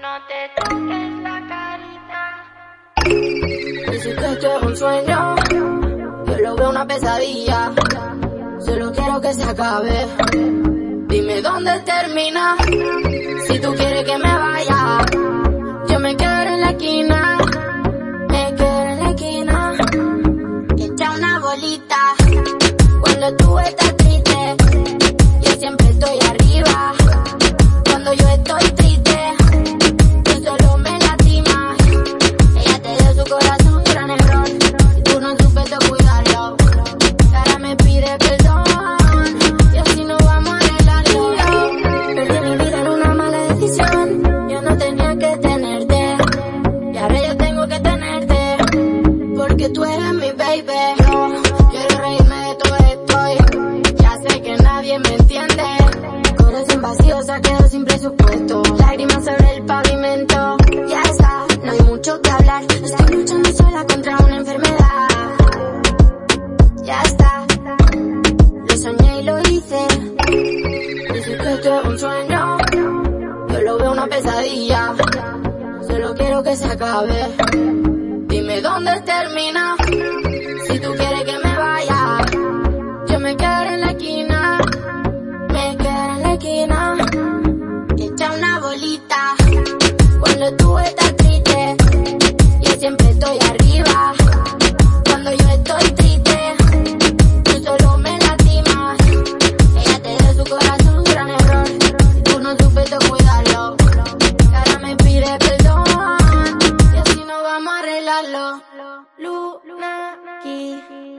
No te toques la carita. Dices que esto es un sueño, yo lo veo una pesadilla. Solo quiero que se acabe. Dime dónde termina. Si tú quieres que me vaya, yo me quedo en la esquina. Me quedo en la esquina. Echa una bolita cuando tú estás tú eres mi baby. Yo quiero reírme de todo esto. Ya sé que nadie me entiende. Corazón vacío se ha quedado sin presupuesto. Lágrimas sobre el pavimento. Ya está, no hay mucho que hablar. Estoy luchando sola contra una enfermedad. Ya está, lo soñé y lo hice. Dices que esto es un sueño. Yo lo veo una pesadilla. Solo quiero que se acabe dónde termina. Si tú quieres que me vaya, yo me quedo en la esquina. Me quedo en la esquina. Echa una bolita. Cuando tú estás triste, yo siempre estoy arriba. Cuando yo estoy triste. lo, luna, aquí.